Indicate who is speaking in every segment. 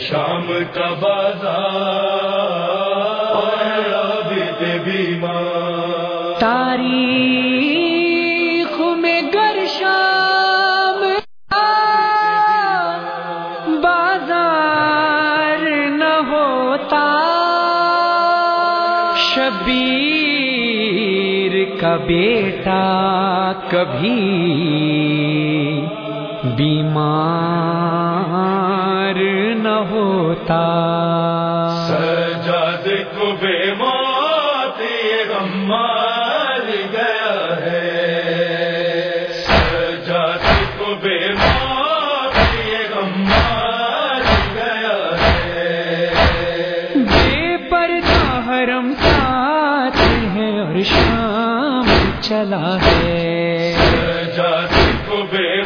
Speaker 1: شام کا بازار بیمار۔
Speaker 2: تاریخ میں گر شام بازار نہ ہوتا۔ شبیر کا بیٹا کبھی بیمار۔ نہ ہوتا۔
Speaker 1: سجاد کو بے موت یہ غم مار گیا ہے۔ سجاد کو بے موت یہ غم مار گیا ہے۔
Speaker 2: بے پردہ حرم ساتھ ہے اور شام چلا ہے۔
Speaker 1: سجاد کو بے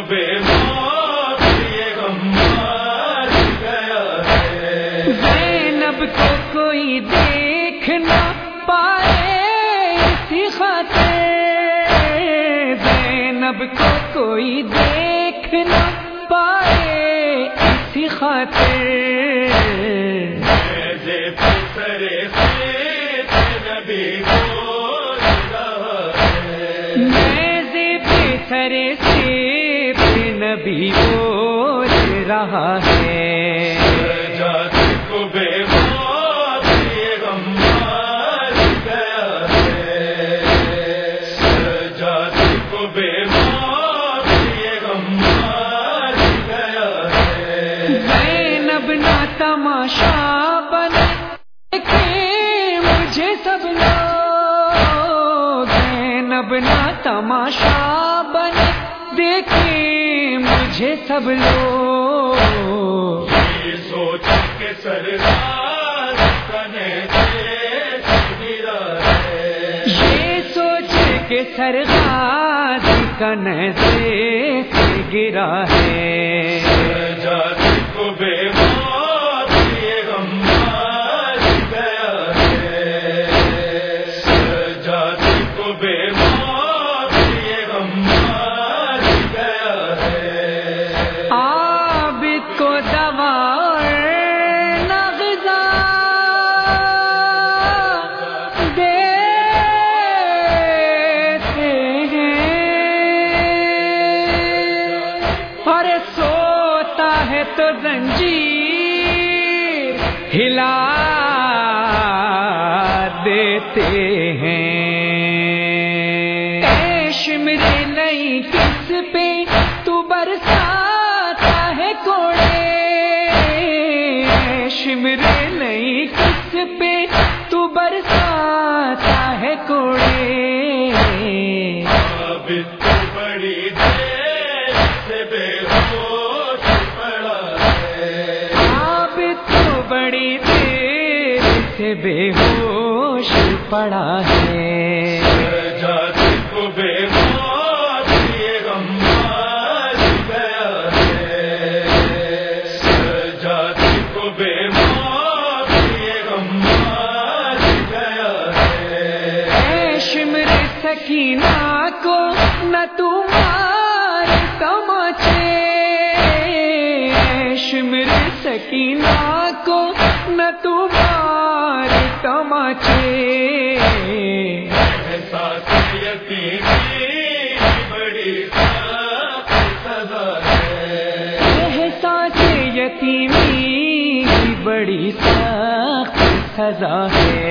Speaker 1: بے موت یہ غم مار گیا ہے۔
Speaker 2: زینب کو کوئی دیکھ نہ پائے اسی خاطر۔ زینب کو کوئی دیکھ نہ پائے اسی خاطر۔ سرے سے نبی بول رہا ہے۔
Speaker 1: کو بے
Speaker 2: تماشا بنے دیکھیں مجھے سب لوگ۔ زینب نہ تماشا بنے دیکھیں مجھے سب
Speaker 1: یہ سوچ کے ہے
Speaker 2: یہ سوچ کے کنے سے گرا ہے۔
Speaker 1: ہے
Speaker 2: تو زنجیر ہلا دیتے ہیں۔ شمرے نہیں کس پہ تو برساتا ہے کوڑے۔ شمرے نہیں کس پہ تو برساتا ہے کوڑے۔
Speaker 1: بے ہوش پڑا ہے۔ سجاد کو بے گیا ہے۔ سجاد کو بے گیا ہے۔
Speaker 2: اے شمر سکینہ کو نہ تمہار تماچے۔ اے شمر سکینہ کو نہ تماچے
Speaker 1: یتیمی
Speaker 2: کی بڑی سخت سزا ہے۔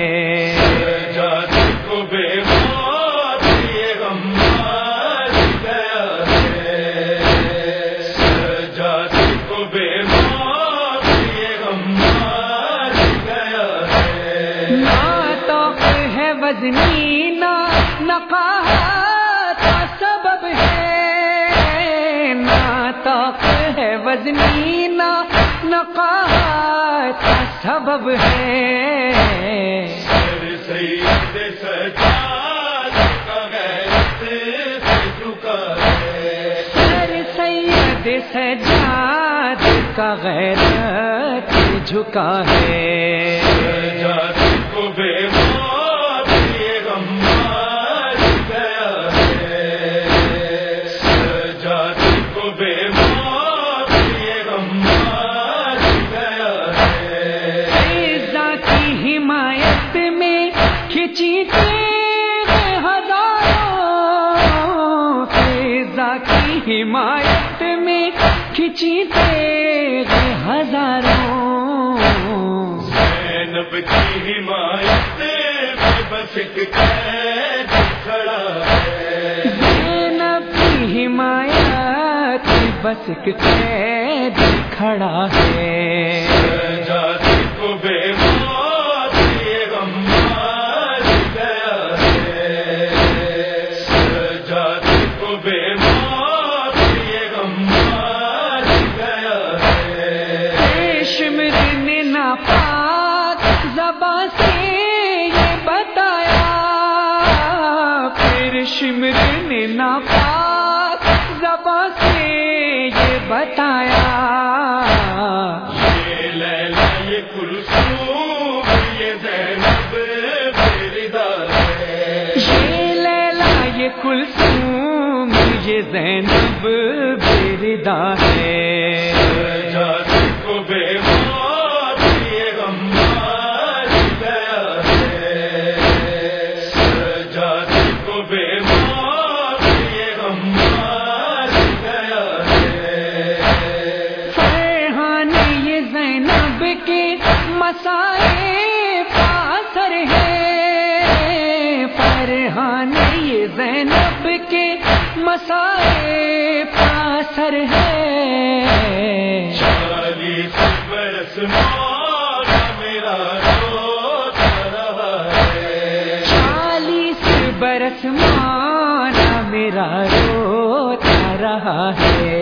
Speaker 2: وزنی نقاہت کا سبب ہے توق ہے وزنی نقاہت کا سبب ہے۔
Speaker 1: سر سید سجاد کا غیرت سے جھکا ہے
Speaker 2: سر سید سجاد کا غیرت جھکا ہے حمایت میں کھچی تیغ ہزاروں۔
Speaker 1: زینب کی حمایت میں بس ایک قید کھڑا ہے۔
Speaker 2: زینب کی حمایت بس ایک قید کھڑا ہے۔ ناپاک زباں سے یہ بتایا۔ پھر شمر نے ناپاک زباں سے یہ بتایا۔
Speaker 1: یہ لیلا یہ کلثوم یہ زینب
Speaker 2: یہ یہ کلثوم یہ زینب بردا ہے۔ مسائے پاسر ہے۔ فرحان یہ زینب کے مسائے پاسر ہے۔
Speaker 1: برس میرا روتا رہا ہے۔
Speaker 2: چالیس برس مانا میرا روتا رہا ہے۔